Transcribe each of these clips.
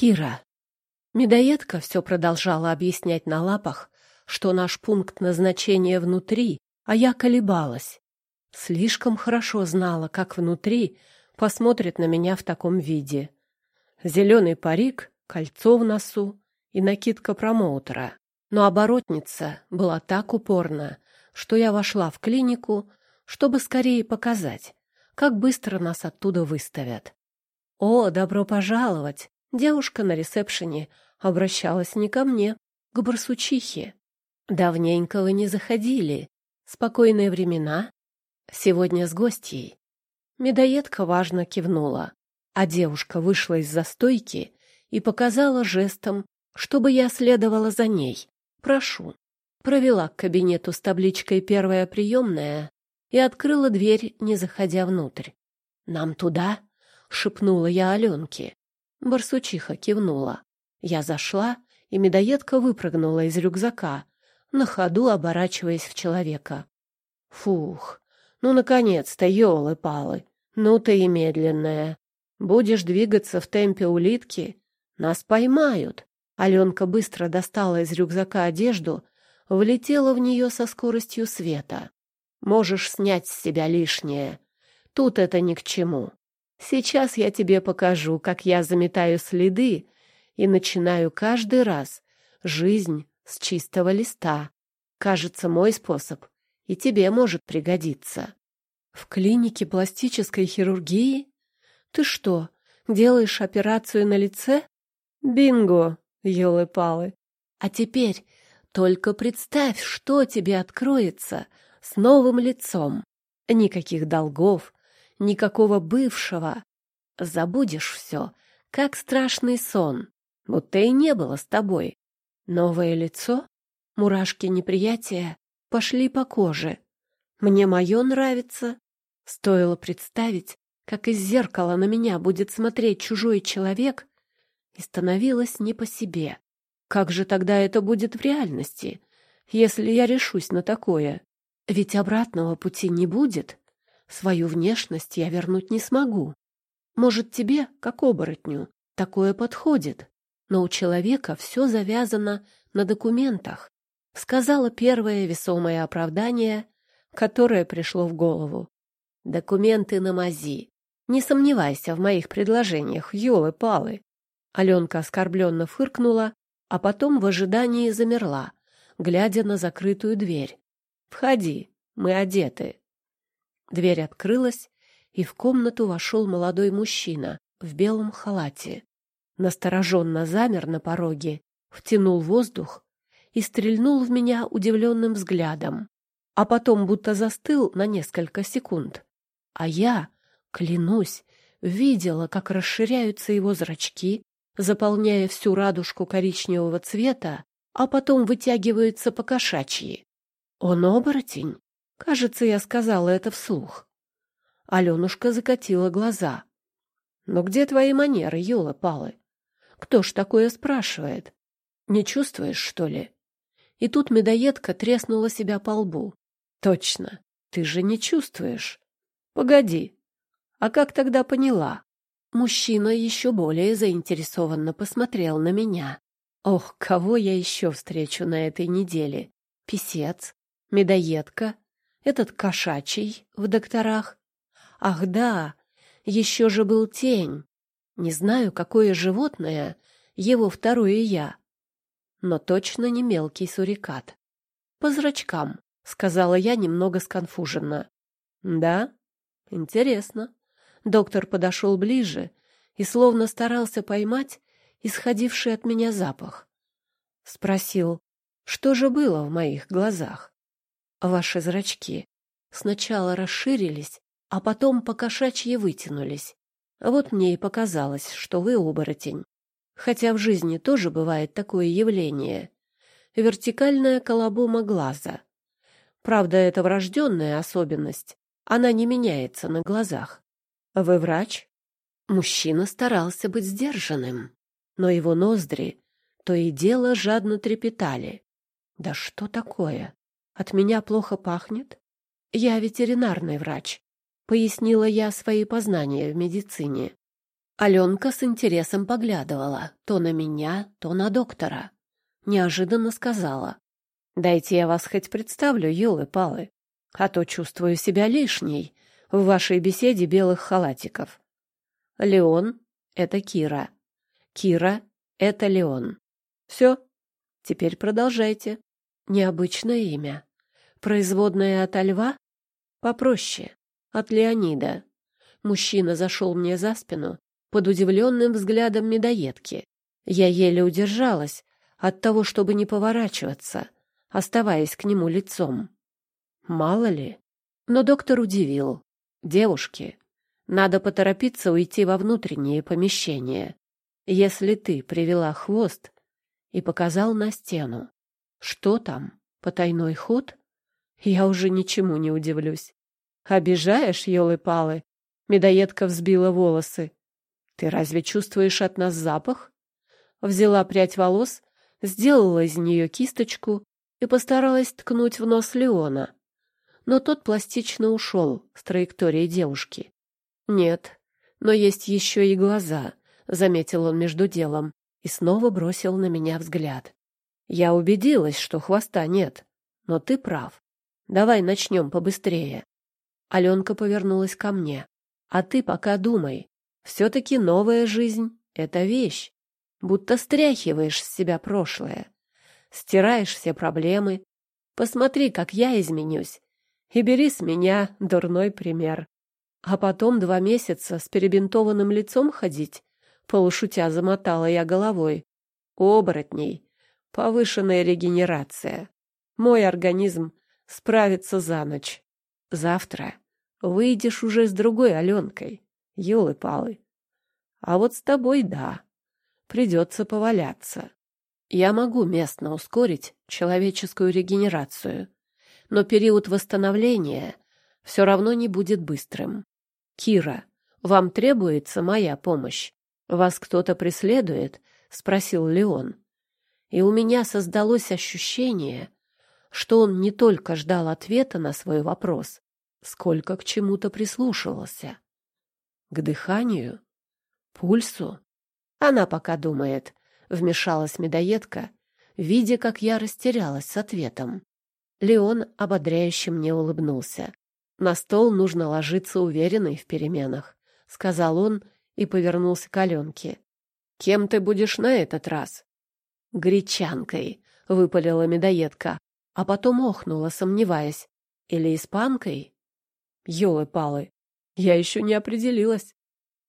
Кира. Медоедка все продолжала объяснять на лапах, что наш пункт назначения внутри, а я колебалась. Слишком хорошо знала, как внутри посмотрит на меня в таком виде. Зеленый парик, кольцо в носу и накидка промоутера. Но оборотница была так упорна, что я вошла в клинику, чтобы скорее показать, как быстро нас оттуда выставят. «О, добро пожаловать!» Девушка на ресепшене обращалась не ко мне, к барсучихе. «Давненько вы не заходили. Спокойные времена. Сегодня с гостьей». Медоедка важно кивнула, а девушка вышла из застойки и показала жестом, чтобы я следовала за ней. «Прошу». Провела к кабинету с табличкой «Первая приемная» и открыла дверь, не заходя внутрь. «Нам туда?» — шепнула я Аленке. Барсучиха кивнула. Я зашла, и медоедка выпрыгнула из рюкзака, на ходу оборачиваясь в человека. Фух, ну, наконец-то, елы-палы, ну ты и медленная. Будешь двигаться в темпе улитки, нас поймают. Аленка быстро достала из рюкзака одежду, влетела в нее со скоростью света. Можешь снять с себя лишнее. Тут это ни к чему. Сейчас я тебе покажу, как я заметаю следы и начинаю каждый раз жизнь с чистого листа. Кажется, мой способ и тебе может пригодиться. В клинике пластической хирургии? Ты что, делаешь операцию на лице? Бинго, елы-палы. А теперь только представь, что тебе откроется с новым лицом. Никаких долгов, никакого бывшего. Забудешь все, как страшный сон, будто и не было с тобой. Новое лицо, мурашки неприятия пошли по коже. Мне мое нравится. Стоило представить, как из зеркала на меня будет смотреть чужой человек, и становилось не по себе. Как же тогда это будет в реальности, если я решусь на такое? Ведь обратного пути не будет. Свою внешность я вернуть не смогу. Может, тебе, как оборотню, такое подходит, но у человека все завязано на документах. Сказала первое весомое оправдание, которое пришло в голову. Документы на мази. Не сомневайся в моих предложениях, ёлы-палы. Аленка оскорбленно фыркнула, а потом в ожидании замерла, глядя на закрытую дверь. «Входи, мы одеты». Дверь открылась, и в комнату вошел молодой мужчина в белом халате. Настороженно замер на пороге, втянул воздух и стрельнул в меня удивленным взглядом, а потом будто застыл на несколько секунд. А я, клянусь, видела, как расширяются его зрачки, заполняя всю радужку коричневого цвета, а потом вытягиваются по кошачьи. Он оборотень? Кажется, я сказала это вслух. Аленушка закатила глаза. «Но где твои манеры, елы-палы? Кто ж такое спрашивает? Не чувствуешь, что ли?» И тут медоедка треснула себя по лбу. «Точно, ты же не чувствуешь. Погоди, а как тогда поняла?» Мужчина еще более заинтересованно посмотрел на меня. «Ох, кого я еще встречу на этой неделе? Писец, медоедка этот кошачий в докторах. Ах да, еще же был тень. Не знаю, какое животное, его второе я. Но точно не мелкий сурикат. По зрачкам, сказала я немного сконфуженно. Да? Интересно. Доктор подошел ближе и словно старался поймать исходивший от меня запах. Спросил, что же было в моих глазах. Ваши зрачки сначала расширились, а потом покошачьи вытянулись. Вот мне и показалось, что вы оборотень. Хотя в жизни тоже бывает такое явление. Вертикальная колобома глаза. Правда, это врожденная особенность. Она не меняется на глазах. Вы врач? Мужчина старался быть сдержанным, но его ноздри то и дело жадно трепетали. Да что такое? От меня плохо пахнет? Я ветеринарный врач, пояснила я свои познания в медицине. Аленка с интересом поглядывала то на меня, то на доктора. Неожиданно сказала. «Дайте я вас хоть представлю, елы-палы, а то чувствую себя лишней в вашей беседе белых халатиков. Леон — это Кира. Кира — это Леон. Все, теперь продолжайте. Необычное имя. Производное от льва? Попроще. От Леонида. Мужчина зашел мне за спину под удивленным взглядом медоедки. Я еле удержалась от того, чтобы не поворачиваться, оставаясь к нему лицом. Мало ли. Но доктор удивил. Девушки, надо поторопиться уйти во внутреннее помещение. Если ты привела хвост и показал на стену, что там, потайной ход? Я уже ничему не удивлюсь. Обижаешь, елы-палы? Медоедка взбила волосы. Ты разве чувствуешь от нас запах? Взяла прядь волос, сделала из нее кисточку и постаралась ткнуть в нос Леона но тот пластично ушел с траектории девушки. «Нет, но есть еще и глаза», — заметил он между делом и снова бросил на меня взгляд. «Я убедилась, что хвоста нет, но ты прав. Давай начнем побыстрее». Аленка повернулась ко мне. «А ты пока думай. Все-таки новая жизнь — это вещь. Будто стряхиваешь с себя прошлое. Стираешь все проблемы. Посмотри, как я изменюсь, и бери с меня дурной пример. А потом два месяца с перебинтованным лицом ходить, полушутя замотала я головой. Оборотней, повышенная регенерация. Мой организм справится за ночь. Завтра выйдешь уже с другой Аленкой, елы-палы. А вот с тобой да, придется поваляться. Я могу местно ускорить человеческую регенерацию, но период восстановления все равно не будет быстрым. Кира, вам требуется моя помощь. Вас кто-то преследует? спросил Леон. И у меня создалось ощущение, что он не только ждал ответа на свой вопрос, сколько к чему-то прислушивался. К дыханию, пульсу. Она пока думает, вмешалась медоедка, видя, как я растерялась с ответом. Леон ободряюще мне улыбнулся. «На стол нужно ложиться уверенной в переменах», — сказал он и повернулся к Аленке. «Кем ты будешь на этот раз?» «Гречанкой», — выпалила медоедка, а потом охнула, сомневаясь. «Или испанкой?» «Елы-палы, я еще не определилась».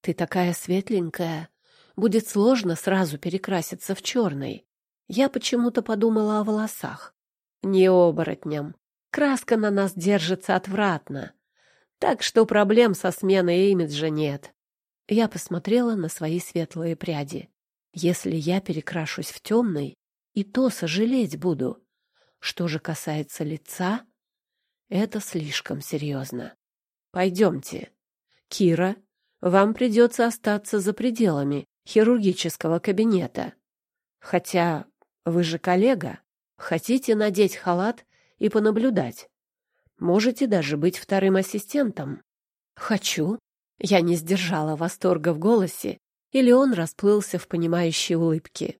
«Ты такая светленькая. Будет сложно сразу перекраситься в черный». Я почему-то подумала о волосах. Не оборотням. Краска на нас держится отвратно. Так что проблем со сменой имиджа нет. Я посмотрела на свои светлые пряди. Если я перекрашусь в темный, и то сожалеть буду. Что же касается лица, это слишком серьезно. Пойдемте. Кира, вам придется остаться за пределами хирургического кабинета. Хотя вы же коллега. Хотите надеть халат и понаблюдать? Можете даже быть вторым ассистентом. Хочу. Я не сдержала восторга в голосе, или он расплылся в понимающей улыбке.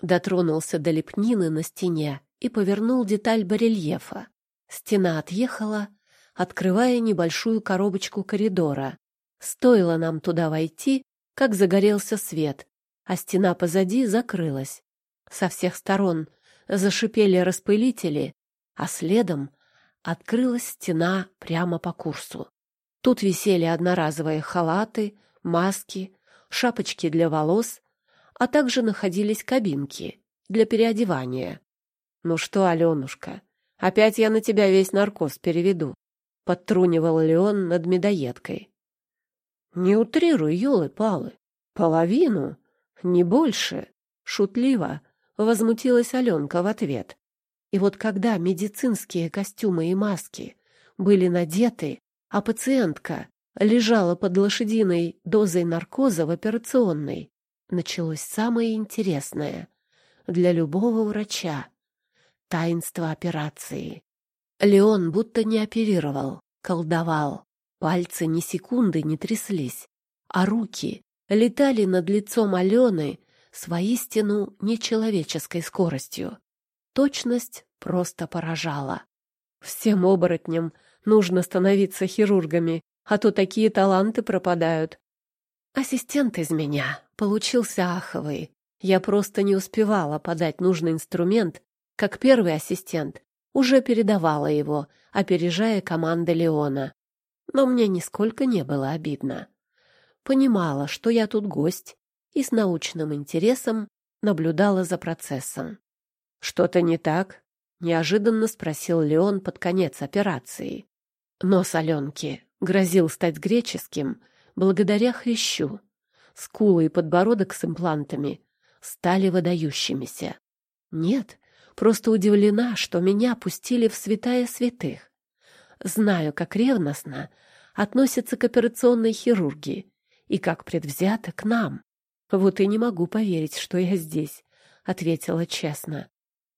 Дотронулся до лепнины на стене и повернул деталь барельефа. Стена отъехала, открывая небольшую коробочку коридора. Стоило нам туда войти, как загорелся свет, а стена позади закрылась. Со всех сторон зашипели распылители, а следом открылась стена прямо по курсу. Тут висели одноразовые халаты, маски, шапочки для волос, а также находились кабинки для переодевания. «Ну что, Аленушка, опять я на тебя весь наркоз переведу», — подтрунивал Леон над медоедкой. «Не утрируй, елы-палы, половину, не больше», — шутливо возмутилась Аленка в ответ. И вот когда медицинские костюмы и маски были надеты, а пациентка лежала под лошадиной дозой наркоза в операционной, началось самое интересное для любого врача — таинство операции. Леон будто не оперировал, колдовал. Пальцы ни секунды не тряслись, а руки летали над лицом Алены с воистину нечеловеческой скоростью. Точность просто поражала. Всем оборотням нужно становиться хирургами, а то такие таланты пропадают. Ассистент из меня получился аховый. Я просто не успевала подать нужный инструмент, как первый ассистент уже передавала его, опережая команды Леона. Но мне нисколько не было обидно. Понимала, что я тут гость, и с научным интересом наблюдала за процессом. «Что-то не так?» — неожиданно спросил Леон под конец операции. Нос Аленки грозил стать греческим благодаря хрящу. Скулы и подбородок с имплантами стали выдающимися. Нет, просто удивлена, что меня пустили в святая святых. Знаю, как ревностно относятся к операционной хирургии и как предвзято к нам. Вот и не могу поверить, что я здесь, — ответила честно.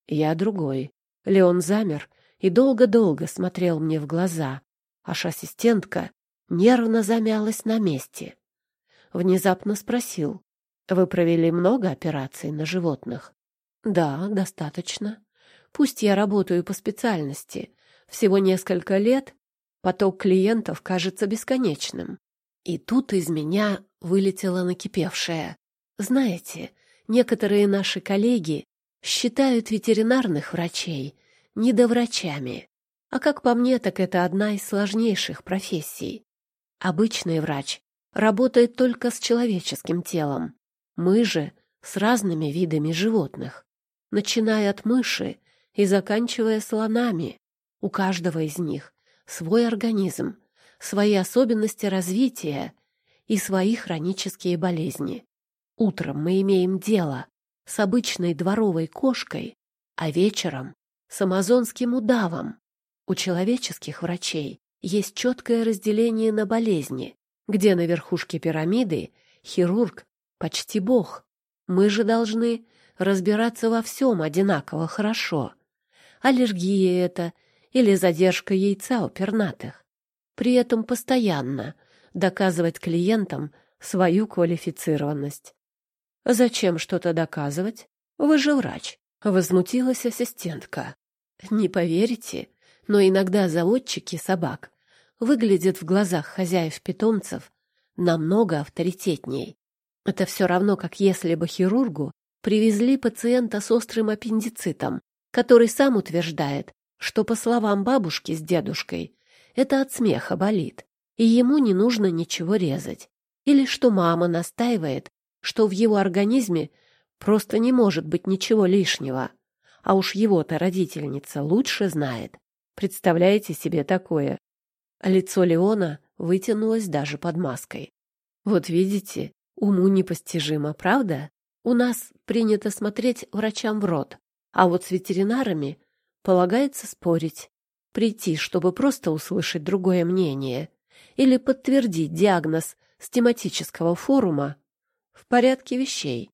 Я другой. Леон замер и долго-долго смотрел мне в глаза. Аж ассистентка нервно замялась на месте. Внезапно спросил. «Вы провели много операций на животных?» «Да, достаточно. Пусть я работаю по специальности. Всего несколько лет, поток клиентов кажется бесконечным. И тут из меня вылетело накипевшее. Знаете, некоторые наши коллеги считают ветеринарных врачей недоврачами. А как по мне, так это одна из сложнейших профессий. Обычный врач работает только с человеческим телом. Мы же с разными видами животных, начиная от мыши и заканчивая слонами. У каждого из них свой организм, свои особенности развития и свои хронические болезни. Утром мы имеем дело с обычной дворовой кошкой, а вечером — с амазонским удавом. У человеческих врачей есть четкое разделение на болезни, где на верхушке пирамиды хирург почти бог. Мы же должны разбираться во всем одинаково хорошо. Аллергия это или задержка яйца у пернатых. При этом постоянно доказывать клиентам свою квалифицированность. Зачем что-то доказывать? Вы же врач. Возмутилась ассистентка. Не поверите, но иногда заводчики собак выглядят в глазах хозяев-питомцев намного авторитетней. Это все равно, как если бы хирургу привезли пациента с острым аппендицитом, который сам утверждает, что, по словам бабушки с дедушкой, это от смеха болит, и ему не нужно ничего резать. Или что мама настаивает, что в его организме просто не может быть ничего лишнего. А уж его-то родительница лучше знает. Представляете себе такое? Лицо Леона вытянулось даже под маской. Вот видите, уму непостижимо, правда? У нас принято смотреть врачам в рот, а вот с ветеринарами полагается спорить. Прийти, чтобы просто услышать другое мнение или подтвердить диагноз с тематического форума в порядке вещей.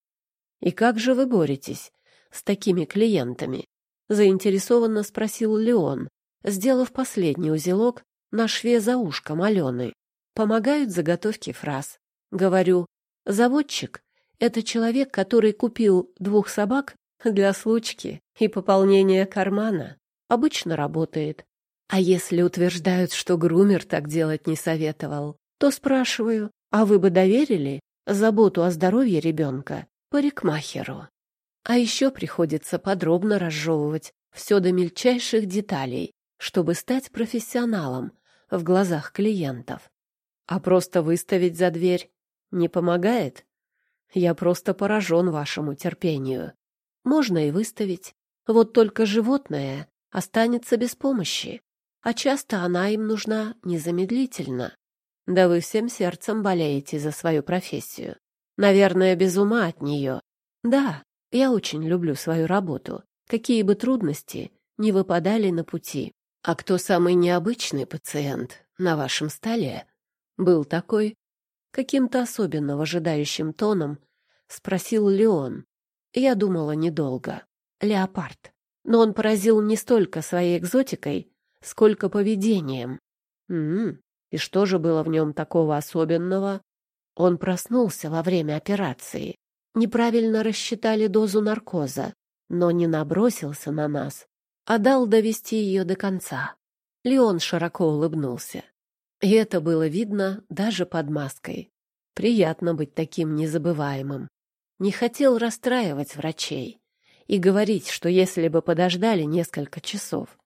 И как же вы боретесь с такими клиентами? Заинтересованно спросил Леон, сделав последний узелок на шве за ушком Алены. Помогают заготовки фраз. Говорю, заводчик — это человек, который купил двух собак для случки и пополнения кармана. Обычно работает. А если утверждают, что грумер так делать не советовал, то спрашиваю, а вы бы доверили заботу о здоровье ребенка парикмахеру. А еще приходится подробно разжевывать все до мельчайших деталей, чтобы стать профессионалом в глазах клиентов. А просто выставить за дверь не помогает? Я просто поражен вашему терпению. Можно и выставить, вот только животное останется без помощи, а часто она им нужна незамедлительно. Да вы всем сердцем болеете за свою профессию. Наверное, без ума от нее. Да, я очень люблю свою работу, какие бы трудности не выпадали на пути. А кто самый необычный пациент на вашем столе? Был такой? Каким-то особенно выжидающим тоном спросил Леон. Я думала недолго. Леопард. Но он поразил не столько своей экзотикой, сколько поведением. М, -м, -м. И что же было в нем такого особенного? Он проснулся во время операции. Неправильно рассчитали дозу наркоза, но не набросился на нас, а дал довести ее до конца. Леон широко улыбнулся. И это было видно даже под маской. Приятно быть таким незабываемым. Не хотел расстраивать врачей и говорить, что если бы подождали несколько часов,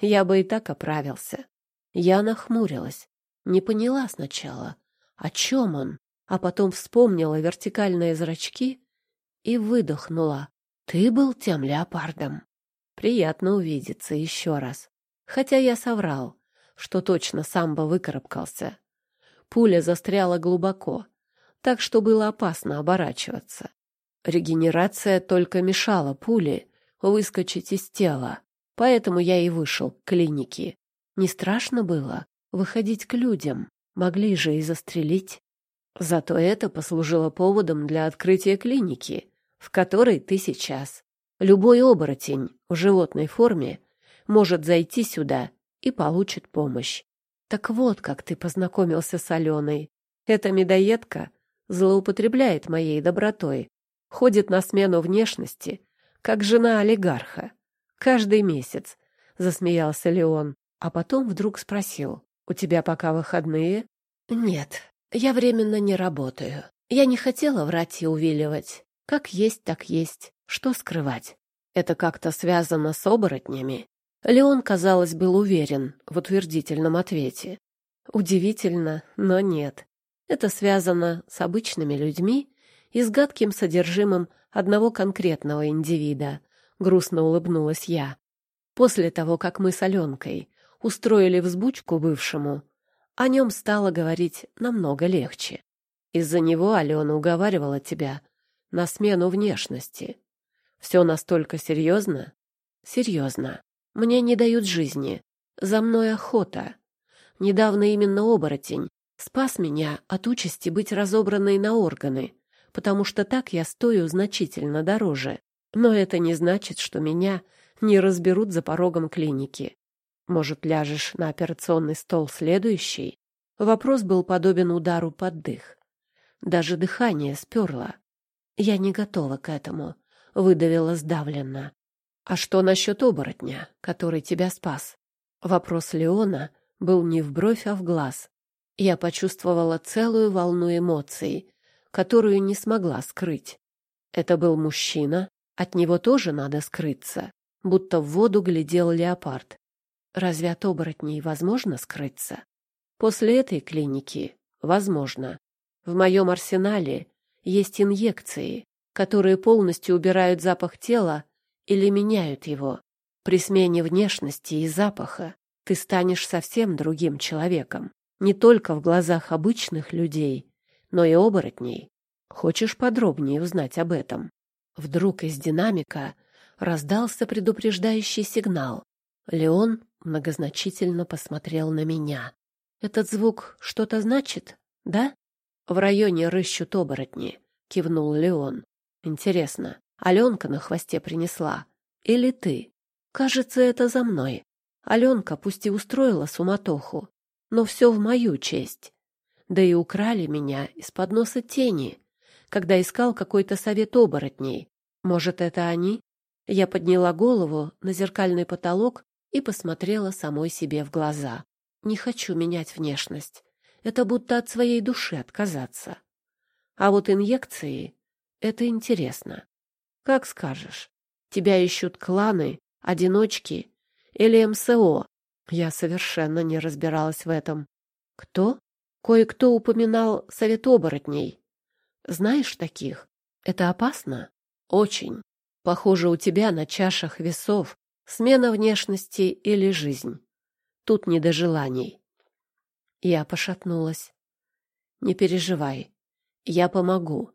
я бы и так оправился. Я нахмурилась, не поняла сначала, о чем он, а потом вспомнила вертикальные зрачки и выдохнула. Ты был тем леопардом. Приятно увидеться еще раз. Хотя я соврал, что точно сам бы выкарабкался. Пуля застряла глубоко, так что было опасно оборачиваться. Регенерация только мешала пуле выскочить из тела, поэтому я и вышел к клинике. Не страшно было выходить к людям, могли же и застрелить. Зато это послужило поводом для открытия клиники, в которой ты сейчас. Любой оборотень в животной форме может зайти сюда и получит помощь. Так вот, как ты познакомился с Аленой. Эта медоедка злоупотребляет моей добротой, ходит на смену внешности, как жена олигарха. Каждый месяц, — засмеялся Леон, а потом вдруг спросил, — у тебя пока выходные? Нет, я временно не работаю. Я не хотела врать и увиливать. Как есть, так есть. Что скрывать? Это как-то связано с оборотнями. Леон, казалось, был уверен в утвердительном ответе. Удивительно, но нет. Это связано с обычными людьми и с гадким содержимым одного конкретного индивида. Грустно улыбнулась я. После того, как мы с Аленкой устроили взбучку бывшему, о нем стало говорить намного легче. Из-за него Алена уговаривала тебя на смену внешности. Все настолько серьезно? Серьезно. Мне не дают жизни. За мной охота. Недавно именно оборотень спас меня от участи быть разобранной на органы, потому что так я стою значительно дороже. Но это не значит, что меня не разберут за порогом клиники. Может, ляжешь на операционный стол следующий? Вопрос был подобен удару под дых. Даже дыхание сперло. Я не готова к этому, выдавила сдавленно. А что насчет оборотня, который тебя спас? Вопрос Леона был не в бровь, а в глаз. Я почувствовала целую волну эмоций, которую не смогла скрыть. Это был мужчина, от него тоже надо скрыться, будто в воду глядел леопард. Разве от оборотней возможно скрыться? После этой клиники возможно. В моем арсенале есть инъекции, которые полностью убирают запах тела или меняют его. При смене внешности и запаха ты станешь совсем другим человеком, не только в глазах обычных людей, но и оборотней. Хочешь подробнее узнать об этом? Вдруг из динамика раздался предупреждающий сигнал. Леон многозначительно посмотрел на меня. «Этот звук что-то значит, да?» «В районе рыщут оборотни», — кивнул Леон. «Интересно, Аленка на хвосте принесла. Или ты? Кажется, это за мной. Аленка пусть и устроила суматоху, но все в мою честь. Да и украли меня из-под носа тени, когда искал какой-то совет оборотней. Может, это они? Я подняла голову на зеркальный потолок и посмотрела самой себе в глаза. Не хочу менять внешность. Это будто от своей души отказаться. А вот инъекции — это интересно. Как скажешь. Тебя ищут кланы, одиночки или МСО. Я совершенно не разбиралась в этом. Кто? Кое-кто упоминал совет оборотней. Знаешь таких? Это опасно? Очень. Похоже, у тебя на чашах весов смена внешности или жизнь. Тут не до желаний. Я пошатнулась. Не переживай. Я помогу.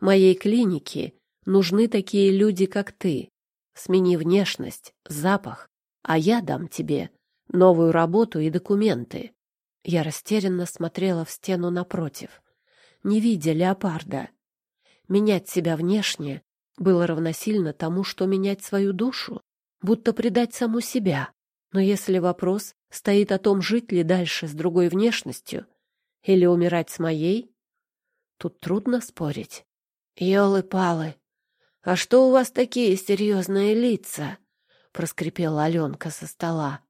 Моей клинике Нужны такие люди, как ты. Смени внешность, запах, а я дам тебе новую работу и документы. Я растерянно смотрела в стену напротив, не видя леопарда. Менять себя внешне было равносильно тому, что менять свою душу, будто предать саму себя. Но если вопрос стоит о том, жить ли дальше с другой внешностью или умирать с моей, Тут трудно спорить. «Елы-палы! А что у вас такие серьезные лица?» — проскрипела Аленка со стола.